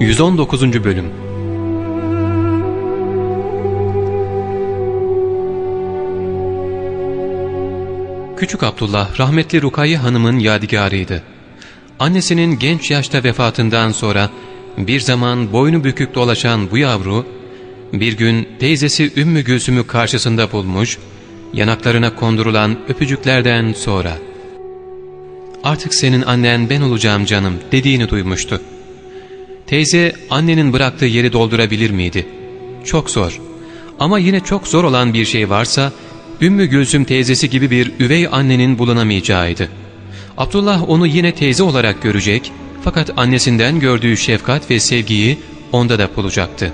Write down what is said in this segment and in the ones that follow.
119. Bölüm Küçük Abdullah rahmetli Rukaye Hanım'ın yadigarıydı. Annesinin genç yaşta vefatından sonra bir zaman boynu bükük dolaşan bu yavru bir gün teyzesi Ümmü Gülsüm'ü karşısında bulmuş, yanaklarına kondurulan öpücüklerden sonra ''Artık senin annen ben olacağım canım'' dediğini duymuştu. Teyze annenin bıraktığı yeri doldurabilir miydi? Çok zor. Ama yine çok zor olan bir şey varsa Ümmü Gülsüm teyzesi gibi bir üvey annenin bulunamayacağıydı. Abdullah onu yine teyze olarak görecek fakat annesinden gördüğü şefkat ve sevgiyi onda da bulacaktı.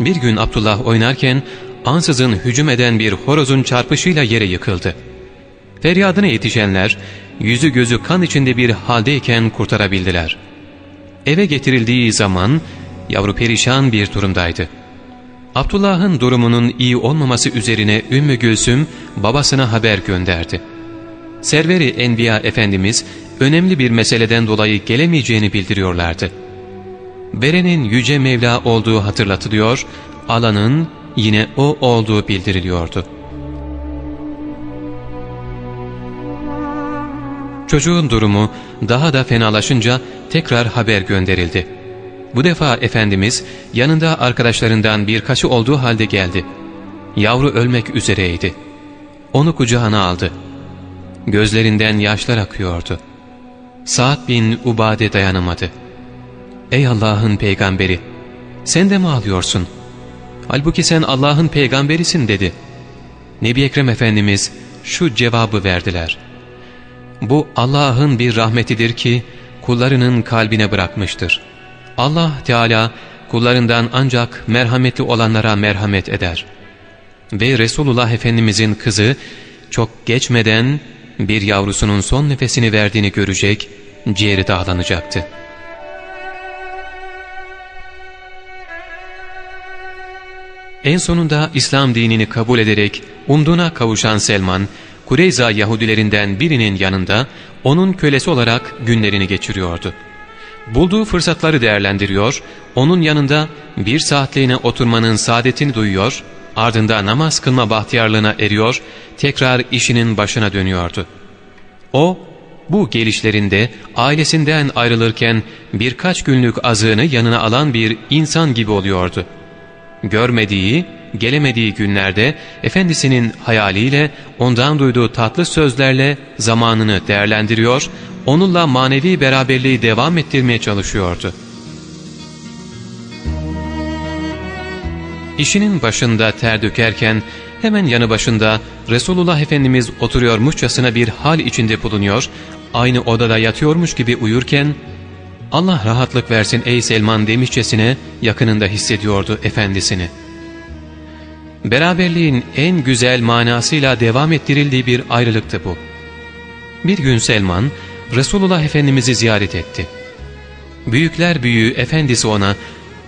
Bir gün Abdullah oynarken ansızın hücum eden bir horozun çarpışıyla yere yıkıldı. Feryadına yetişenler yüzü gözü kan içinde bir haldeyken kurtarabildiler. Eve getirildiği zaman yavru perişan bir durumdaydı. Abdullah'ın durumunun iyi olmaması üzerine Ümmü Gülsüm babasına haber gönderdi. Serveri Enbiya Efendimiz önemli bir meseleden dolayı gelemeyeceğini bildiriyorlardı. Verenin Yüce Mevla olduğu hatırlatılıyor, alanın yine o olduğu bildiriliyordu. Çocuğun durumu daha da fenalaşınca tekrar haber gönderildi. Bu defa Efendimiz yanında arkadaşlarından birkaçı olduğu halde geldi. Yavru ölmek üzereydi. Onu kucağına aldı. Gözlerinden yaşlar akıyordu. Saat bin Ubade dayanamadı. ''Ey Allah'ın peygamberi, sen de mi ağlıyorsun? Halbuki sen Allah'ın peygamberisin.'' dedi. Nebi Ekrem Efendimiz şu cevabı verdiler. ''Bu Allah'ın bir rahmetidir ki kullarının kalbine bırakmıştır. Allah Teala kullarından ancak merhametli olanlara merhamet eder.'' Ve Resulullah Efendimizin kızı çok geçmeden bir yavrusunun son nefesini verdiğini görecek, ciğeri dağlanacaktı. En sonunda İslam dinini kabul ederek umduna kavuşan Selman, Kureyza Yahudilerinden birinin yanında onun kölesi olarak günlerini geçiriyordu. Bulduğu fırsatları değerlendiriyor, onun yanında bir saatliğine oturmanın saadetini duyuyor, ardında namaz kılma bahtiyarlığına eriyor, tekrar işinin başına dönüyordu. O, bu gelişlerinde ailesinden ayrılırken birkaç günlük azığını yanına alan bir insan gibi oluyordu. Görmediği, gelemediği günlerde efendisinin hayaliyle ondan duyduğu tatlı sözlerle zamanını değerlendiriyor, onunla manevi beraberliği devam ettirmeye çalışıyordu. İşinin başında ter dökerken hemen yanı başında Resulullah Efendimiz oturuyormuşçasına bir hal içinde bulunuyor, aynı odada yatıyormuş gibi uyurken Allah rahatlık versin ey Selman demişçesine yakınında hissediyordu efendisini. Beraberliğin en güzel manasıyla devam ettirildiği bir ayrılıktı bu. Bir gün Selman Resulullah Efendimiz'i ziyaret etti. Büyükler büyüğü efendisi ona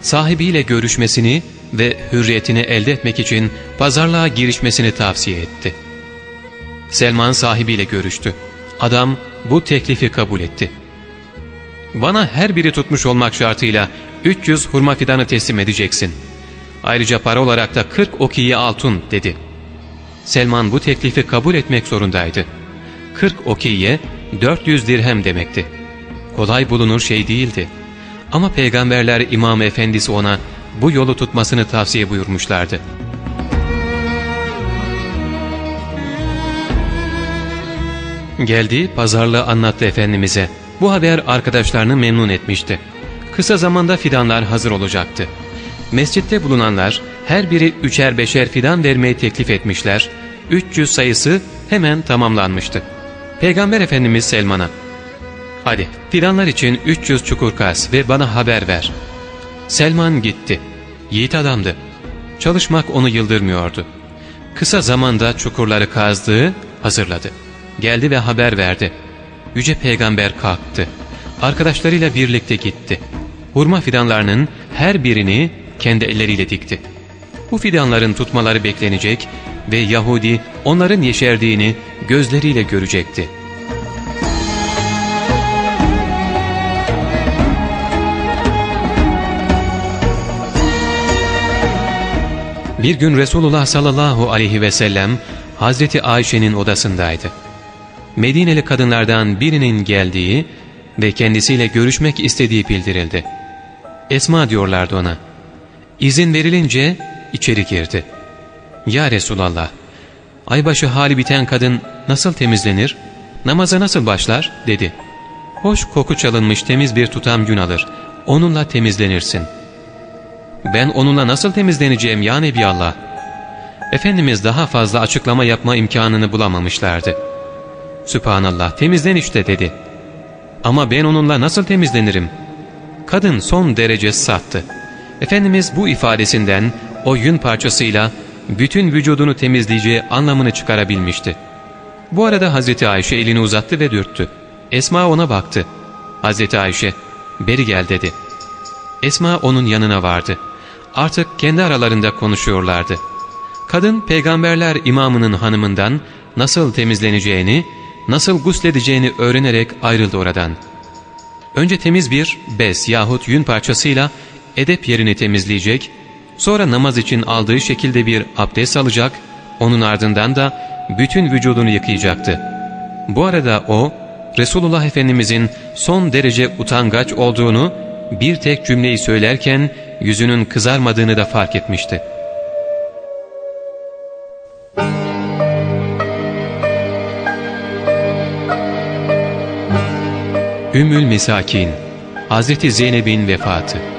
sahibiyle görüşmesini ve hürriyetini elde etmek için pazarlığa girişmesini tavsiye etti. Selman sahibiyle görüştü. Adam bu teklifi kabul etti. Bana her biri tutmuş olmak şartıyla 300 hurma fidanı teslim edeceksin. Ayrıca para olarak da 40 okiye altın dedi. Selman bu teklifi kabul etmek zorundaydı. 40 okiye 400 dirhem demekti. Kolay bulunur şey değildi. Ama peygamberler İmam Efendisi ona bu yolu tutmasını tavsiye buyurmuşlardı. Geldi pazarlığı anlattı Efendimiz'e. Bu haber arkadaşlarını memnun etmişti. Kısa zamanda fidanlar hazır olacaktı. Mescitte bulunanlar her biri üçer beşer fidan vermeyi teklif etmişler. 300 sayısı hemen tamamlanmıştı. Peygamber Efendimiz Selman'a ''Hadi fidanlar için 300 çukur kaz ve bana haber ver.'' Selman gitti. Yiğit adamdı. Çalışmak onu yıldırmıyordu. Kısa zamanda çukurları kazdığı hazırladı. Geldi ve haber verdi. Yüce Peygamber kalktı. Arkadaşlarıyla birlikte gitti. Hurma fidanlarının her birini kendi elleriyle dikti. Bu fidanların tutmaları beklenecek ve Yahudi onların yeşerdiğini gözleriyle görecekti. Bir gün Resulullah sallallahu aleyhi ve sellem Hazreti Ayşe'nin odasındaydı. Medineli kadınlardan birinin geldiği ve kendisiyle görüşmek istediği bildirildi. Esma diyorlardı ona. İzin verilince içeri girdi. Ya Resulallah, aybaşı hali biten kadın nasıl temizlenir, namaza nasıl başlar dedi. Hoş koku çalınmış temiz bir tutam gün alır, onunla temizlenirsin. Ben onunla nasıl temizleneceğim ya Nebiallah? Efendimiz daha fazla açıklama yapma imkanını bulamamışlardı. Sübhanallah temizlen işte dedi. Ama ben onunla nasıl temizlenirim? Kadın son derece sattı. Efendimiz bu ifadesinden o yün parçasıyla bütün vücudunu temizleyeceği anlamını çıkarabilmişti. Bu arada Hazreti Ayşe elini uzattı ve dürttü. Esma ona baktı. Hazreti Ayşe, beri gel dedi. Esma onun yanına vardı. Artık kendi aralarında konuşuyorlardı. Kadın peygamberler imamının hanımından nasıl temizleneceğini, nasıl gusledeceğini öğrenerek ayrıldı oradan. Önce temiz bir bez yahut yün parçasıyla edep yerini temizleyecek, sonra namaz için aldığı şekilde bir abdest alacak, onun ardından da bütün vücudunu yıkayacaktı. Bu arada o, Resulullah Efendimizin son derece utangaç olduğunu, bir tek cümleyi söylerken yüzünün kızarmadığını da fark etmişti. Ümmül Mesakin Hazreti Zeynep'in vefatı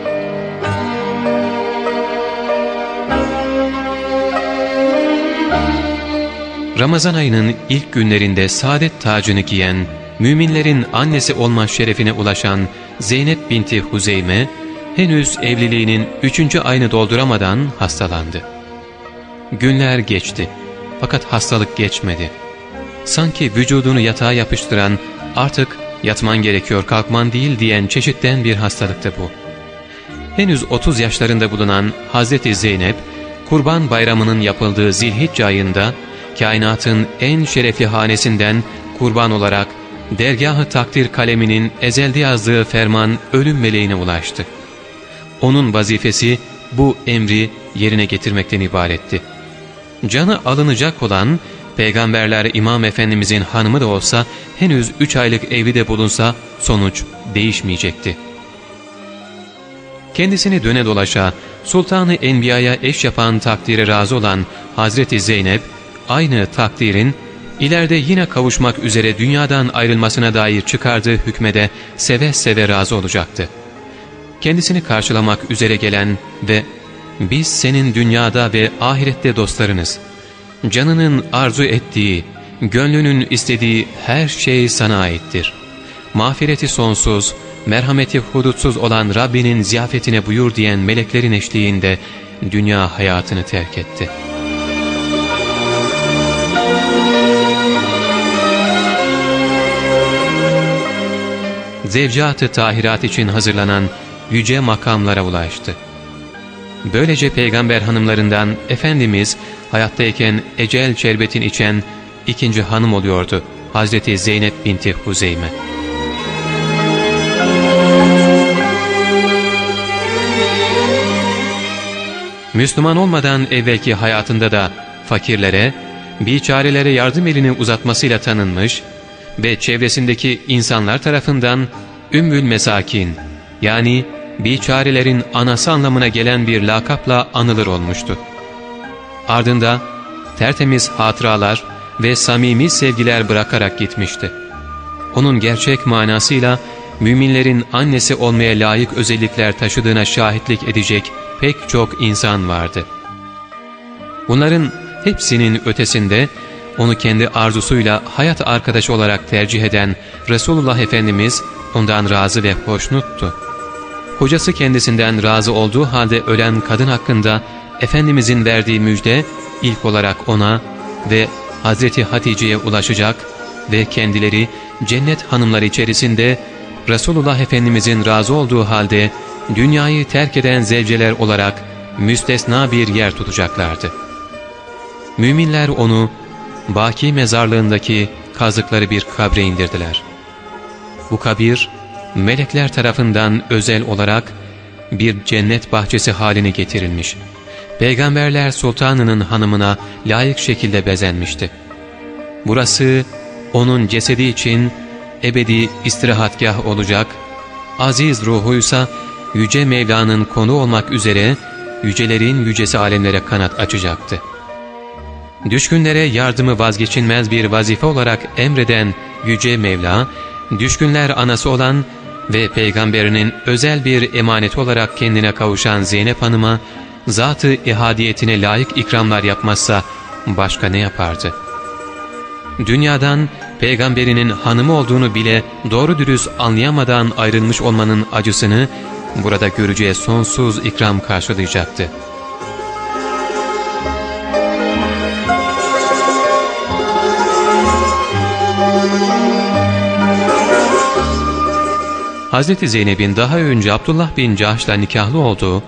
Ramazan ayının ilk günlerinde saadet tacını giyen, müminlerin annesi olma şerefine ulaşan Zeynep binti Huzeyme, henüz evliliğinin üçüncü ayını dolduramadan hastalandı. Günler geçti fakat hastalık geçmedi. Sanki vücudunu yatağa yapıştıran, artık yatman gerekiyor kalkman değil diyen çeşitten bir hastalıktı bu. Henüz 30 yaşlarında bulunan Hazreti Zeynep, Kurban Bayramı'nın yapıldığı zilhicce ayında, kainatın en şerefli hanesinden kurban olarak dergahı takdir kaleminin ezelde yazdığı ferman ölüm meleğine ulaştı. Onun vazifesi bu emri yerine getirmekten ibaretti. Canı alınacak olan peygamberler İmam Efendimizin hanımı da olsa henüz üç aylık evli de bulunsa sonuç değişmeyecekti. Kendisini döne dolaşa Sultanı Enbiya'ya eş yapan takdire razı olan Hazreti Zeynep aynı takdirin ileride yine kavuşmak üzere dünyadan ayrılmasına dair çıkardığı hükmede seve seve razı olacaktı. Kendisini karşılamak üzere gelen ve ''Biz senin dünyada ve ahirette dostlarınız. Canının arzu ettiği, gönlünün istediği her şey sana aittir. Mağfireti sonsuz, merhameti hudutsuz olan Rabbinin ziyafetine buyur diyen meleklerin eşliğinde dünya hayatını terk etti.'' Zevcat-ı tahirat için hazırlanan yüce makamlara ulaştı. Böylece peygamber hanımlarından Efendimiz hayattayken ecel şerbetin içen ikinci hanım oluyordu Hazreti Zeynep binti Huzeyme. Müslüman olmadan evvelki hayatında da fakirlere, biçarelere yardım elini uzatmasıyla tanınmış ve çevresindeki insanlar tarafından Ümmül Mesakin yani biçarelerin anası anlamına gelen bir lakapla anılır olmuştu. Ardında tertemiz hatıralar ve samimi sevgiler bırakarak gitmişti. Onun gerçek manasıyla müminlerin annesi olmaya layık özellikler taşıdığına şahitlik edecek pek çok insan vardı. Bunların hepsinin ötesinde onu kendi arzusuyla hayat arkadaşı olarak tercih eden Resulullah Efendimiz ondan razı ve hoşnuttu. Kocası kendisinden razı olduğu halde ölen kadın hakkında Efendimizin verdiği müjde ilk olarak ona ve Hazreti Hatice'ye ulaşacak ve kendileri cennet hanımları içerisinde Resulullah Efendimizin razı olduğu halde dünyayı terk eden zevceler olarak müstesna bir yer tutacaklardı. Müminler onu Baki mezarlığındaki kazıkları bir kabre indirdiler. Bu kabir, melekler tarafından özel olarak bir cennet bahçesi haline getirilmiş. Peygamberler sultanının hanımına layık şekilde bezenmişti. Burası onun cesedi için ebedi istirahatgah olacak, aziz ruhuysa Yüce Mevla'nın konu olmak üzere yücelerin yücesi alemlere kanat açacaktı. Düşkünlere yardımı vazgeçilmez bir vazife olarak emreden Yüce Mevla, düşkünler anası olan ve peygamberinin özel bir emaneti olarak kendine kavuşan Zeynep Hanım'a zatı ihadiyetine layık ikramlar yapmazsa başka ne yapardı? Dünyadan peygamberinin hanımı olduğunu bile doğru dürüst anlayamadan ayrılmış olmanın acısını burada göreceği sonsuz ikram karşılayacaktı. Hz. Zeynep'in daha önce Abdullah bin Cahş'la nikahlı olduğu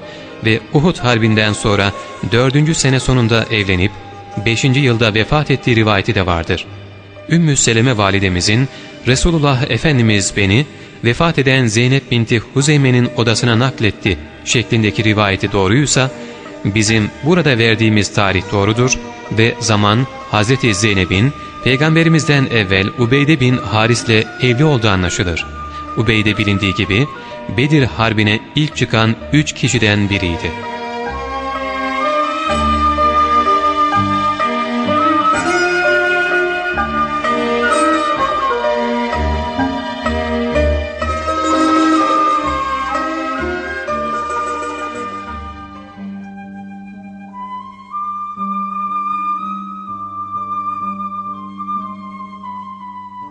ve Uhud Harbi'nden sonra dördüncü sene sonunda evlenip beşinci yılda vefat ettiği rivayeti de vardır. Ümmü Seleme validemizin Resulullah Efendimiz beni vefat eden Zeynep binti Huzeyme'nin odasına nakletti şeklindeki rivayeti doğruysa bizim burada verdiğimiz tarih doğrudur ve zaman Hazreti Zeynep'in peygamberimizden evvel Ubeyde bin Haris'le evli olduğu anlaşılır. Ubeyde bilindiği gibi Bedir Harbi'ne ilk çıkan üç kişiden biriydi.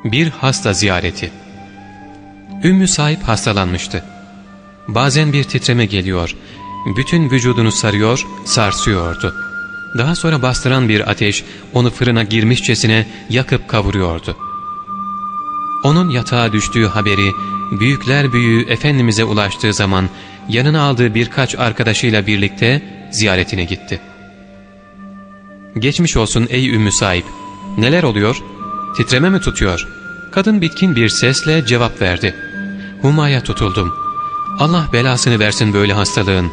Bir hasta ziyareti Ümmü sahip hastalanmıştı. Bazen bir titreme geliyor, bütün vücudunu sarıyor, sarsıyordu. Daha sonra bastıran bir ateş onu fırına girmişçesine yakıp kavuruyordu. Onun yatağa düştüğü haberi büyükler büyüğü Efendimiz'e ulaştığı zaman yanına aldığı birkaç arkadaşıyla birlikte ziyaretine gitti. ''Geçmiş olsun ey Ümmü sahip, neler oluyor? Titreme mi tutuyor?'' Kadın bitkin bir sesle cevap verdi. Humaya tutuldum. Allah belasını versin böyle hastalığın.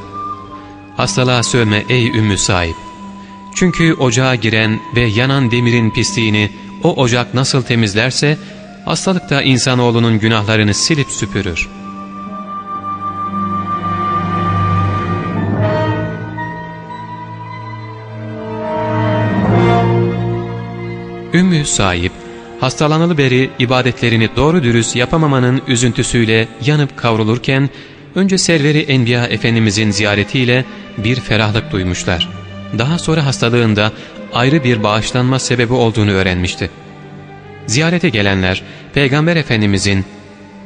Hastalığa sövme ey ümmü sahip. Çünkü ocağa giren ve yanan demirin pisliğini o ocak nasıl temizlerse hastalık da insanoğlunun günahlarını silip süpürür. Ümmü sahip hastalanalı beri ibadetlerini doğru dürüst yapamamanın üzüntüsüyle yanıp kavrulurken, önce Serveri Enbiya Efendimizin ziyaretiyle bir ferahlık duymuşlar. Daha sonra hastalığında ayrı bir bağışlanma sebebi olduğunu öğrenmişti. Ziyarete gelenler, Peygamber Efendimizin,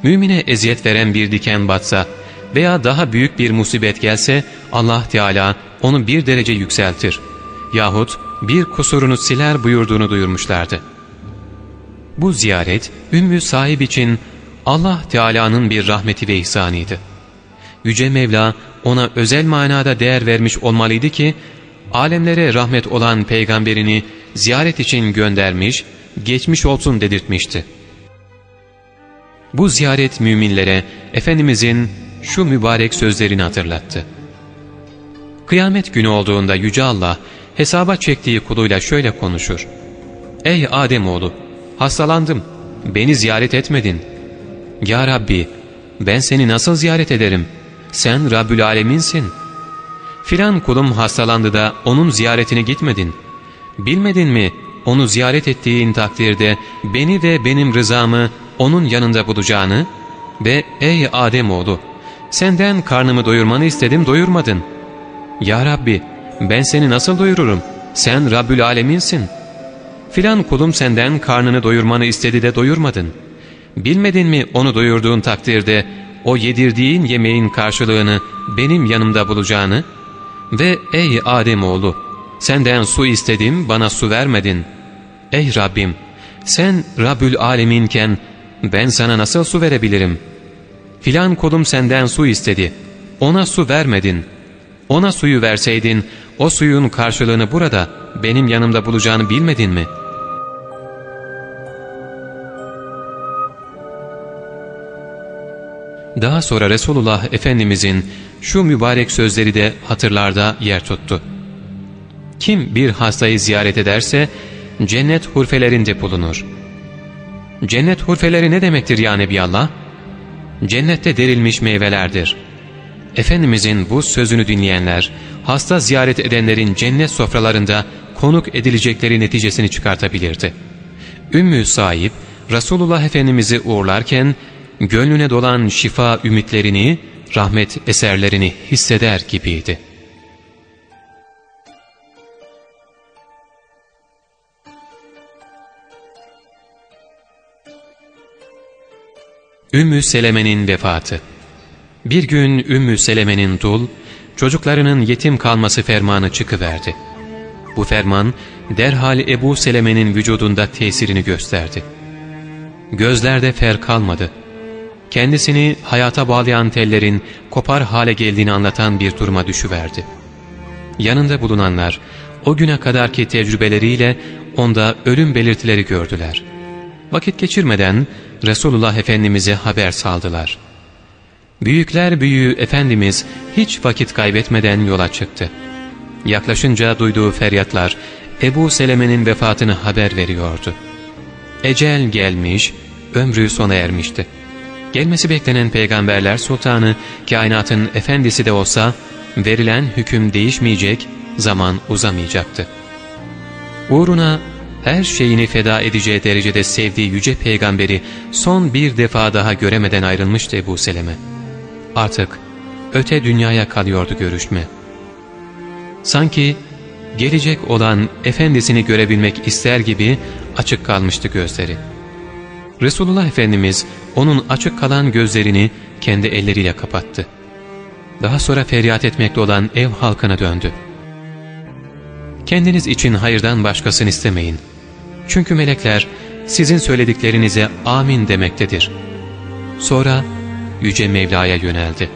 mümine eziyet veren bir diken batsa veya daha büyük bir musibet gelse, Allah Teala onu bir derece yükseltir. Yahut bir kusurunu siler buyurduğunu duyurmuşlardı. Bu ziyaret Ümmü sahip için Allah Teala'nın bir rahmeti ve ihsanıydı. Yüce Mevla ona özel manada değer vermiş olmalıydı ki alemlere rahmet olan peygamberini ziyaret için göndermiş, geçmiş olsun dedirtmişti. Bu ziyaret müminlere Efendimizin şu mübarek sözlerini hatırlattı. Kıyamet günü olduğunda Yüce Allah hesaba çektiği kuluyla şöyle konuşur. Ey Ademoğlu! Hastalandım. Beni ziyaret etmedin. Ya Rabbi ben seni nasıl ziyaret ederim? Sen Rabbül Aleminsin. Filan kulum hastalandı da onun ziyaretine gitmedin. Bilmedin mi onu ziyaret ettiğin takdirde beni ve benim rızamı onun yanında bulacağını? Ve ey Ademoğlu senden karnımı doyurmanı istedim doyurmadın. Ya Rabbi ben seni nasıl doyururum? Sen Rabbül Aleminsin.'' Filan kulum senden karnını doyurmanı istedi de doyurmadın. Bilmedin mi onu doyurduğun takdirde o yedirdiğin yemeğin karşılığını benim yanımda bulacağını? Ve ey Ademoğlu senden su istedim bana su vermedin. Ey Rabbim sen Rabbül Aleminken ben sana nasıl su verebilirim? Filan kulum senden su istedi. Ona su vermedin. Ona suyu verseydin o suyun karşılığını burada benim yanımda bulacağını bilmedin mi? Daha sonra Resulullah Efendimizin şu mübarek sözleri de hatırlarda yer tuttu. Kim bir hastayı ziyaret ederse cennet hurfelerinde bulunur. Cennet hurfeleri ne demektir ya Nebiyallah? Cennette derilmiş meyvelerdir. Efendimizin bu sözünü dinleyenler, hasta ziyaret edenlerin cennet sofralarında konuk edilecekleri neticesini çıkartabilirdi. Ümmü sahip, Resulullah Efendimiz'i uğurlarken, gönlüne dolan şifa ümitlerini, rahmet eserlerini hisseder gibiydi. Ümmü Seleme'nin vefatı Bir gün Ümmü Seleme'nin dul, çocuklarının yetim kalması fermanı çıkıverdi. Bu ferman derhal Ebu Seleme'nin vücudunda tesirini gösterdi. Gözlerde fer kalmadı. Kendisini hayata bağlayan tellerin kopar hale geldiğini anlatan bir duruma düşüverdi. Yanında bulunanlar o güne kadarki tecrübeleriyle onda ölüm belirtileri gördüler. Vakit geçirmeden Resulullah Efendimiz'e haber saldılar. Büyükler büyüğü Efendimiz hiç vakit kaybetmeden yola çıktı. Yaklaşınca duyduğu feryatlar Ebu Seleme'nin vefatını haber veriyordu. Ecel gelmiş, ömrü sona ermişti. Gelmesi beklenen peygamberler sultanı, kainatın efendisi de olsa, verilen hüküm değişmeyecek, zaman uzamayacaktı. Uğruna her şeyini feda edeceği derecede sevdiği yüce peygamberi son bir defa daha göremeden ayrılmıştı Ebu Seleme. Artık öte dünyaya kalıyordu görüşme. Sanki gelecek olan efendisini görebilmek ister gibi açık kalmıştı gözleri. Resulullah Efendimiz onun açık kalan gözlerini kendi elleriyle kapattı. Daha sonra feryat etmekte olan ev halkına döndü. Kendiniz için hayırdan başkasını istemeyin. Çünkü melekler sizin söylediklerinize amin demektedir. Sonra Yüce Mevla'ya yöneldi.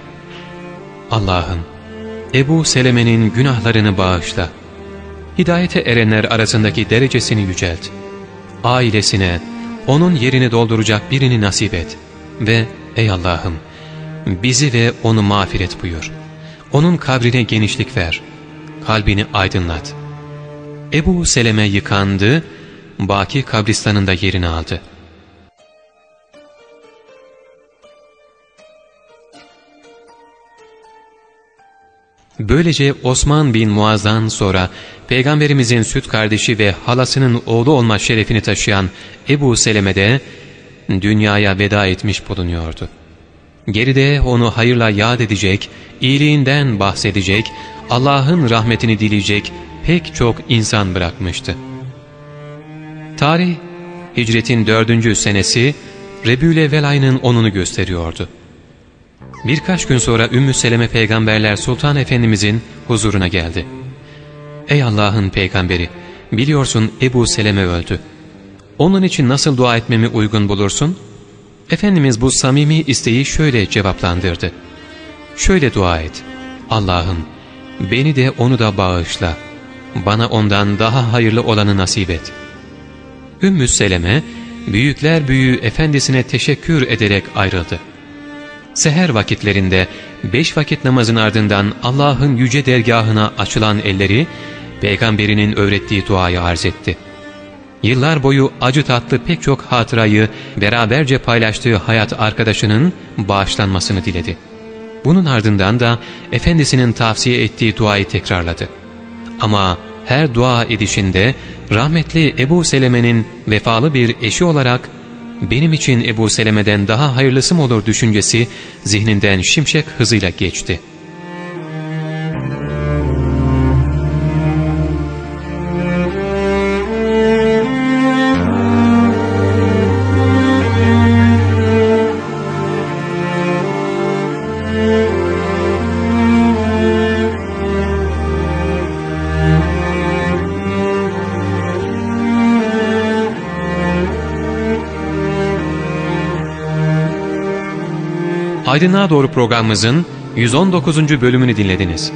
Allah'ım Ebu Seleme'nin günahlarını bağışla. Hidayete erenler arasındaki derecesini yücelt. Ailesine, onun yerini dolduracak birini nasip et. Ve ey Allah'ım bizi ve onu mağfiret buyur. Onun kabrine genişlik ver. Kalbini aydınlat. Ebu Seleme yıkandı, Baki kabristanında yerini aldı. Böylece Osman bin Muaz'dan sonra Peygamberimizin süt kardeşi ve halasının oğlu olma şerefini taşıyan Ebu Seleme de dünyaya veda etmiş bulunuyordu. Geride onu hayırla yad edecek, iyiliğinden bahsedecek, Allah'ın rahmetini dileyecek pek çok insan bırakmıştı. Tarih, hicretin dördüncü senesi Rebü'le ayının onunu gösteriyordu. Birkaç gün sonra Ümmü Seleme peygamberler Sultan Efendimizin huzuruna geldi. Ey Allah'ın peygamberi! Biliyorsun Ebu Seleme öldü. Onun için nasıl dua etmemi uygun bulursun? Efendimiz bu samimi isteği şöyle cevaplandırdı. Şöyle dua et. Allah'ım beni de onu da bağışla. Bana ondan daha hayırlı olanı nasip et. Ümmü Seleme büyükler büyüğü efendisine teşekkür ederek ayrıldı. Seher vakitlerinde beş vakit namazın ardından Allah'ın yüce dergahına açılan elleri peygamberinin öğrettiği duayı arz etti. Yıllar boyu acı tatlı pek çok hatırayı beraberce paylaştığı hayat arkadaşının bağışlanmasını diledi. Bunun ardından da efendisinin tavsiye ettiği duayı tekrarladı. Ama her dua edişinde rahmetli Ebu Seleme'nin vefalı bir eşi olarak benim için Ebu Seleme'den daha hayırlısı mı olur düşüncesi zihninden şimşek hızıyla geçti. Aydınlığa Doğru programımızın 119. bölümünü dinlediniz.